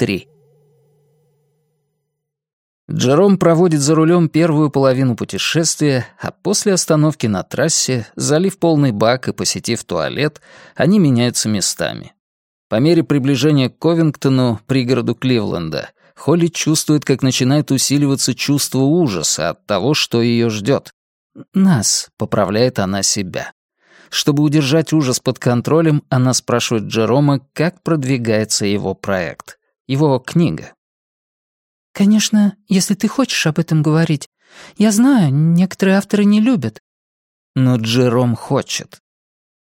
Три. Джером проводит за рулем первую половину путешествия, а после остановки на трассе, залив полный бак и посетив туалет, они меняются местами. По мере приближения к Ковингтону, пригороду Кливленда, Холли чувствует, как начинает усиливаться чувство ужаса от того, что ее ждет. «Нас», — поправляет она себя. Чтобы удержать ужас под контролем, она спрашивает Джерома, как продвигается его проект, его книга. «Конечно, если ты хочешь об этом говорить. Я знаю, некоторые авторы не любят». Но Джером хочет.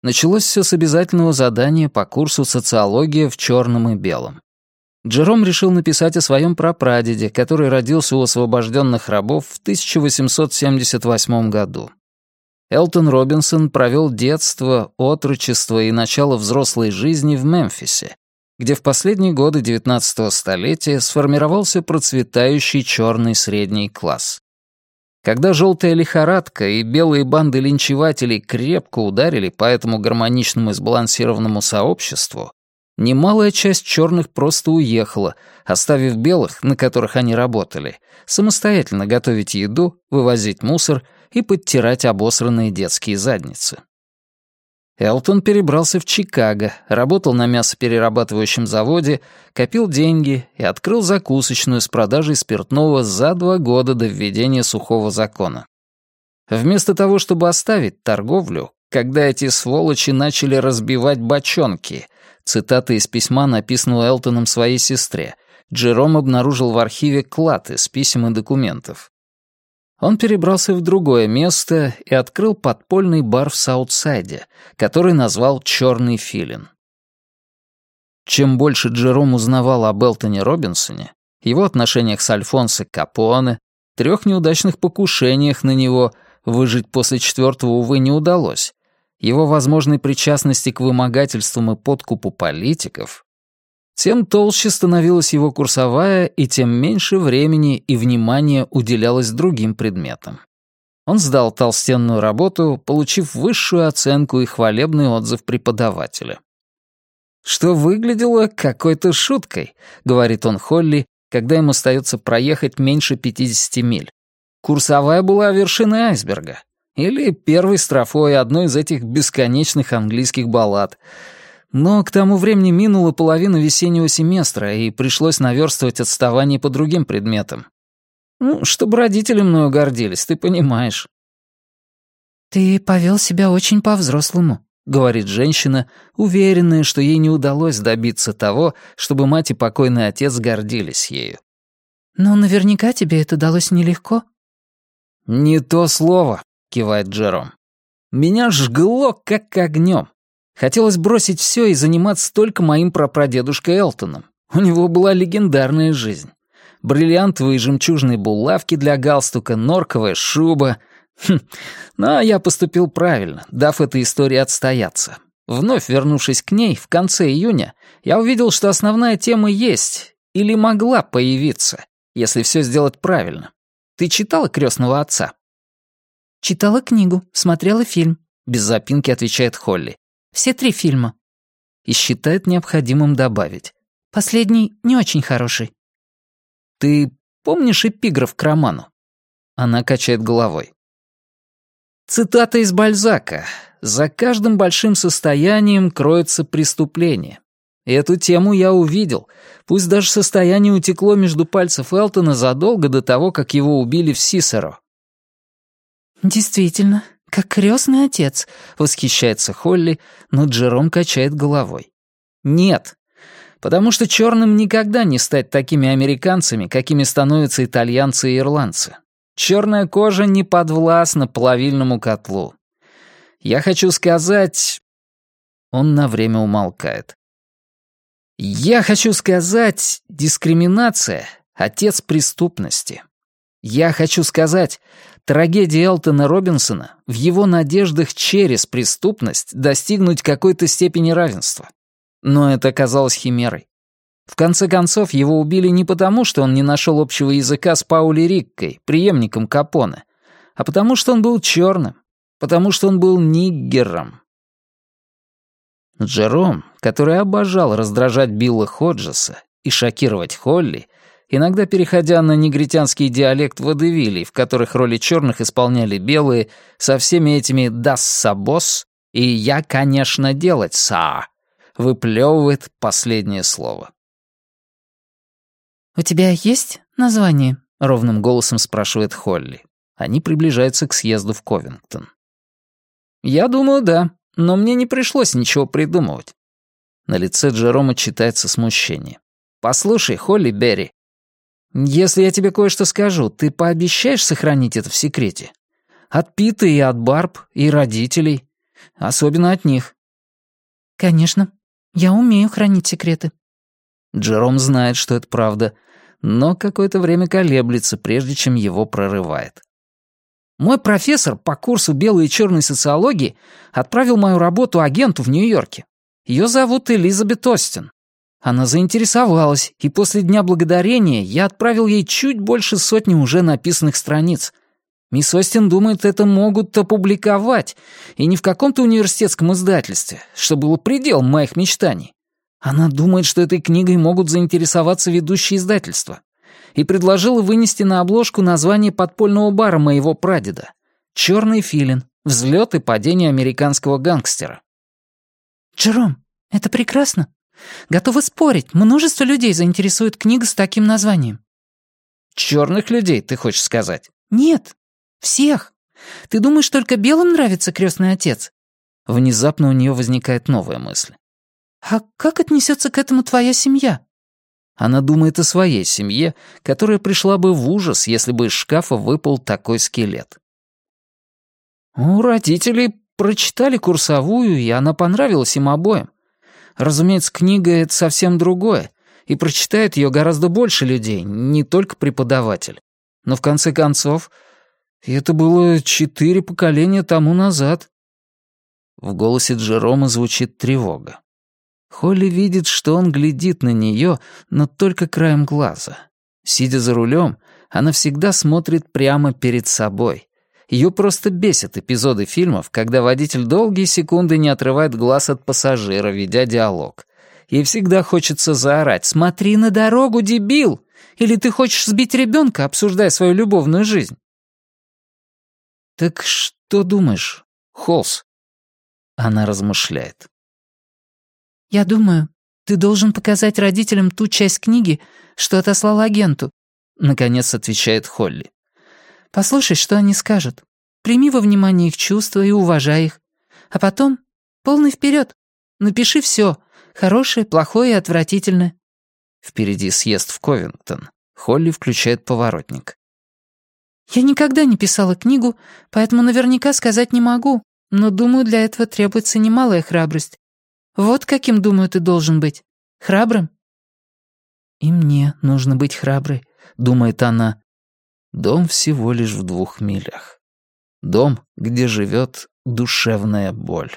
Началось все с обязательного задания по курсу «Социология в черном и белом». Джером решил написать о своем прапрадеде, который родился у освобожденных рабов в 1878 году. Элтон Робинсон провел детство, отрочество и начало взрослой жизни в Мемфисе, где в последние годы XIX столетия сформировался процветающий черный средний класс. Когда желтая лихорадка и белые банды линчевателей крепко ударили по этому гармоничному и сбалансированному сообществу, немалая часть черных просто уехала, оставив белых, на которых они работали, самостоятельно готовить еду, вывозить мусор и подтирать обосранные детские задницы. Элтон перебрался в Чикаго, работал на мясоперерабатывающем заводе, копил деньги и открыл закусочную с продажей спиртного за два года до введения сухого закона. Вместо того, чтобы оставить торговлю, когда эти сволочи начали разбивать бочонки, цитата из письма, написанного Элтоном своей сестре, Джером обнаружил в архиве клад из писем и документов. Он перебрался в другое место и открыл подпольный бар в Саутсайде, который назвал «Чёрный филин». Чем больше Джером узнавал об Элтоне Робинсоне, его отношениях с Альфонсо Капоне, трех неудачных покушениях на него, выжить после четвертого, увы, не удалось, его возможной причастности к вымогательствам и подкупу политиков, тем толще становилась его курсовая, и тем меньше времени и внимания уделялось другим предметам. Он сдал толстенную работу, получив высшую оценку и хвалебный отзыв преподавателя. «Что выглядело какой-то шуткой», — говорит он Холли, когда им остается проехать меньше 50 миль. Курсовая была вершиной айсберга. Или первой строфой одной из этих бесконечных английских баллад — но к тому времени минула половина весеннего семестра, и пришлось наверстывать отставание по другим предметам. Ну, чтобы родители мною гордились, ты понимаешь. «Ты повел себя очень по-взрослому», — говорит женщина, уверенная, что ей не удалось добиться того, чтобы мать и покойный отец гордились ею. «Но наверняка тебе это далось нелегко». «Не то слово», — кивает Джером. «Меня жгло, как огнем. Хотелось бросить все и заниматься только моим прапрадедушкой Элтоном. У него была легендарная жизнь. Бриллиантовые жемчужные булавки для галстука, норковая шуба. Хм. Но я поступил правильно, дав этой истории отстояться. Вновь вернувшись к ней, в конце июня, я увидел, что основная тема есть или могла появиться, если все сделать правильно. Ты читала «Крестного отца»? «Читала книгу, смотрела фильм», — без запинки отвечает Холли. Все три фильма». И считает необходимым добавить. «Последний не очень хороший». «Ты помнишь эпиграф к роману?» Она качает головой. Цитата из Бальзака. «За каждым большим состоянием кроется преступление». Эту тему я увидел. Пусть даже состояние утекло между пальцев Элтона задолго до того, как его убили в Сисеро. «Действительно, «Как крестный отец», — восхищается Холли, но Джером качает головой. «Нет, потому что черным никогда не стать такими американцами, какими становятся итальянцы и ирландцы. Черная кожа не подвластна плавильному котлу. Я хочу сказать...» Он на время умолкает. «Я хочу сказать, дискриминация — отец преступности. Я хочу сказать, Трагедия Элтона Робинсона в его надеждах через преступность достигнуть какой-то степени равенства. Но это оказалось химерой. В конце концов, его убили не потому, что он не нашел общего языка с Паули Риккой, преемником Капоне, а потому что он был черным, потому что он был ниггером. Джером, который обожал раздражать Билла Ходжеса и шокировать Холли, иногда переходя на негритянский диалект водевилей, в которых роли черных исполняли белые, со всеми этими «дас сабос» и «я, конечно, делать са», выплевывает последнее слово. «У тебя есть название?» — ровным голосом спрашивает Холли. Они приближаются к съезду в Ковингтон. «Я думаю, да, но мне не пришлось ничего придумывать». На лице Джерома читается смущение. «Послушай, Холли Берри, если я тебе кое-что скажу, ты пообещаешь сохранить это в секрете? От Пита и от Барб, и родителей. Особенно от них». «Конечно. Я умею хранить секреты». Джером знает, что это правда, но какое-то время колеблется, прежде чем его прорывает. Мой профессор по курсу белой и черной социологии отправил мою работу агенту в Нью-Йорке. Ее зовут Элизабет Остин. Она заинтересовалась, и после Дня Благодарения я отправил ей чуть больше сотни уже написанных страниц. Мисс Остин думает, это могут опубликовать, и не в каком-то университетском издательстве, что было пределом моих мечтаний. Она думает, что этой книгой могут заинтересоваться ведущие издательства и предложила вынести на обложку название подпольного бара моего прадеда «Черный филин. Взлет и падение американского гангстера». «Джером, это прекрасно. Готова спорить, множество людей заинтересует книга с таким названием». «Черных людей, ты хочешь сказать?» «Нет, всех. Ты думаешь, только белым нравится крестный отец?» Внезапно у нее возникает новая мысль. «А как отнесется к этому твоя семья?» Она думает о своей семье, которая пришла бы в ужас, если бы из шкафа выпал такой скелет. У родителей прочитали курсовую, и она понравилась им обоим. Разумеется, книга — это совсем другое, и прочитает ее гораздо больше людей, не только преподаватель. Но в конце концов, это было четыре поколения тому назад. В голосе Джерома звучит тревога. Холли видит, что он глядит на нее, но только краем глаза. Сидя за рулем, она всегда смотрит прямо перед собой. Ее просто бесят эпизоды фильмов, когда водитель долгие секунды не отрывает глаз от пассажира, ведя диалог. Ей всегда хочется заорать «Смотри на дорогу, дебил!» Или ты хочешь сбить ребенка, обсуждая свою любовную жизнь? «Так что думаешь, Холс?» Она размышляет. «Я думаю, ты должен показать родителям ту часть книги, что отослал агенту», — наконец отвечает Холли. «Послушай, что они скажут. Прими во внимание их чувства и уважай их. А потом полный вперед. Напиши все, хорошее, плохое и отвратительное». Впереди съезд в Ковингтон. Холли включает поворотник. «Я никогда не писала книгу, поэтому наверняка сказать не могу, но, думаю, для этого требуется немалая храбрость. Вот каким, думаю, ты должен быть. Храбрым?» «И мне нужно быть храброй», — думает она. Дом всего лишь в двух милях. Дом, где живет душевная боль.